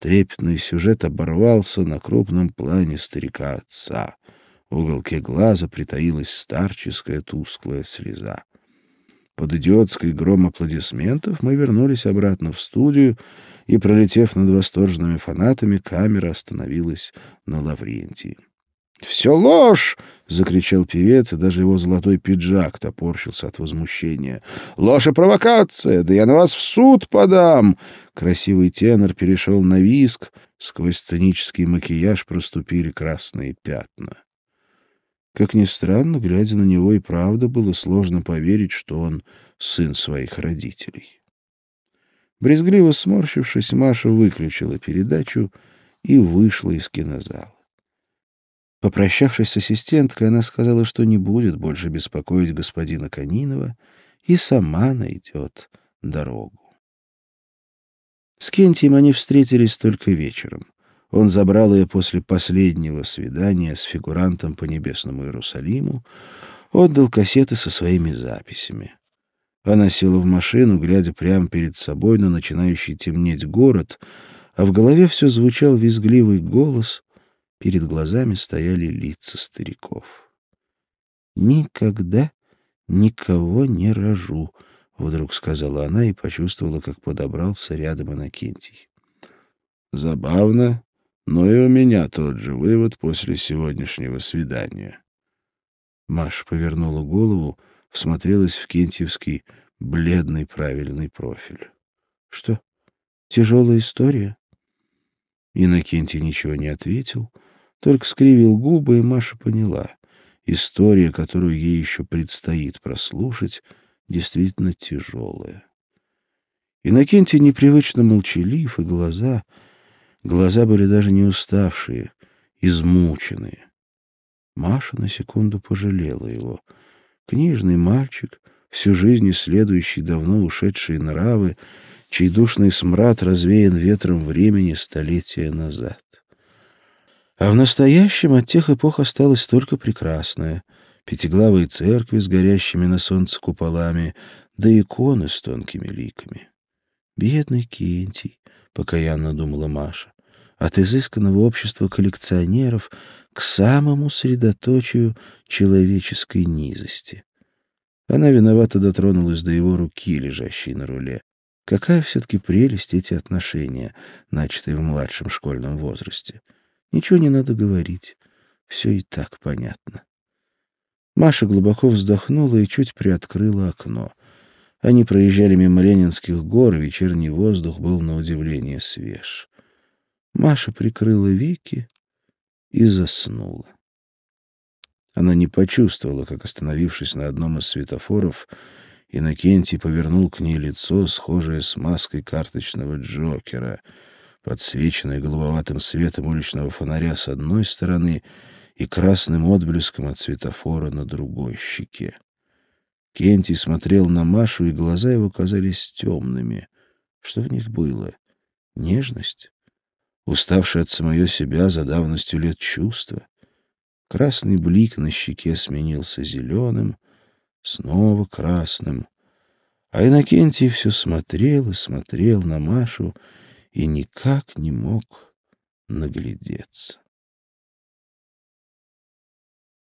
Трепетный сюжет оборвался на крупном плане старика отца. В уголке глаза притаилась старческая тусклая слеза. Под идиотский гром аплодисментов мы вернулись обратно в студию, и, пролетев над восторженными фанатами, камера остановилась на Лаврентии. «Все ложь!» — закричал певец, и даже его золотой пиджак топорщился от возмущения. «Ложь и провокация! Да я на вас в суд подам!» Красивый тенор перешел на виск, сквозь сценический макияж проступили красные пятна. Как ни странно, глядя на него, и правда было сложно поверить, что он сын своих родителей. Брезгливо сморщившись, Маша выключила передачу и вышла из кинозала. Попрощавшись с ассистенткой, она сказала, что не будет больше беспокоить господина Канинова и сама найдет дорогу. С Кентием они встретились только вечером. Он забрал ее после последнего свидания с фигурантом по небесному Иерусалиму, отдал кассеты со своими записями. Она села в машину, глядя прямо перед собой на начинающий темнеть город, а в голове все звучал визгливый голос, Перед глазами стояли лица стариков. «Никогда никого не рожу», — вдруг сказала она и почувствовала, как подобрался рядом Иннокентий. «Забавно, но и у меня тот же вывод после сегодняшнего свидания». Маша повернула голову, всмотрелась в Кентьевский бледный правильный профиль. «Что, тяжелая история?» Иннокентий ничего не ответил, — только скривил губы, и Маша поняла. История, которую ей еще предстоит прослушать, действительно тяжелая. Иннокентий непривычно молчалив, и глаза... Глаза были даже не уставшие, измученные. Маша на секунду пожалела его. Книжный мальчик, всю жизнь исследующий давно ушедшие нравы, чей душный смрад развеян ветром времени столетия назад. А в настоящем от тех эпох осталось только прекрасное. Пятиглавые церкви с горящими на солнце куполами, да иконы с тонкими ликами. «Бедный Кентий», — покаянно думала Маша, от изысканного общества коллекционеров к самому средоточию человеческой низости. Она виновато дотронулась до его руки, лежащей на руле. Какая все-таки прелесть эти отношения, начатые в младшем школьном возрасте. Ничего не надо говорить. Все и так понятно. Маша глубоко вздохнула и чуть приоткрыла окно. Они проезжали мимо Ленинских гор, вечерний воздух был на удивление свеж. Маша прикрыла веки и заснула. Она не почувствовала, как, остановившись на одном из светофоров, Иннокентий повернул к ней лицо, схожее с маской карточного Джокера — подсвеченной голубоватым светом уличного фонаря с одной стороны и красным отблеском от светофора на другой щеке. Кенти смотрел на Машу, и глаза его казались темными. Что в них было? Нежность? Уставший от самое себя за давностью лет чувства? Красный блик на щеке сменился зеленым, снова красным. А Иннокентий все смотрел и смотрел на Машу, и никак не мог наглядеться.